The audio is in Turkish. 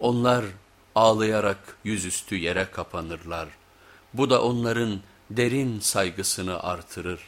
Onlar ağlayarak yüzüstü yere kapanırlar. Bu da onların derin saygısını artırır.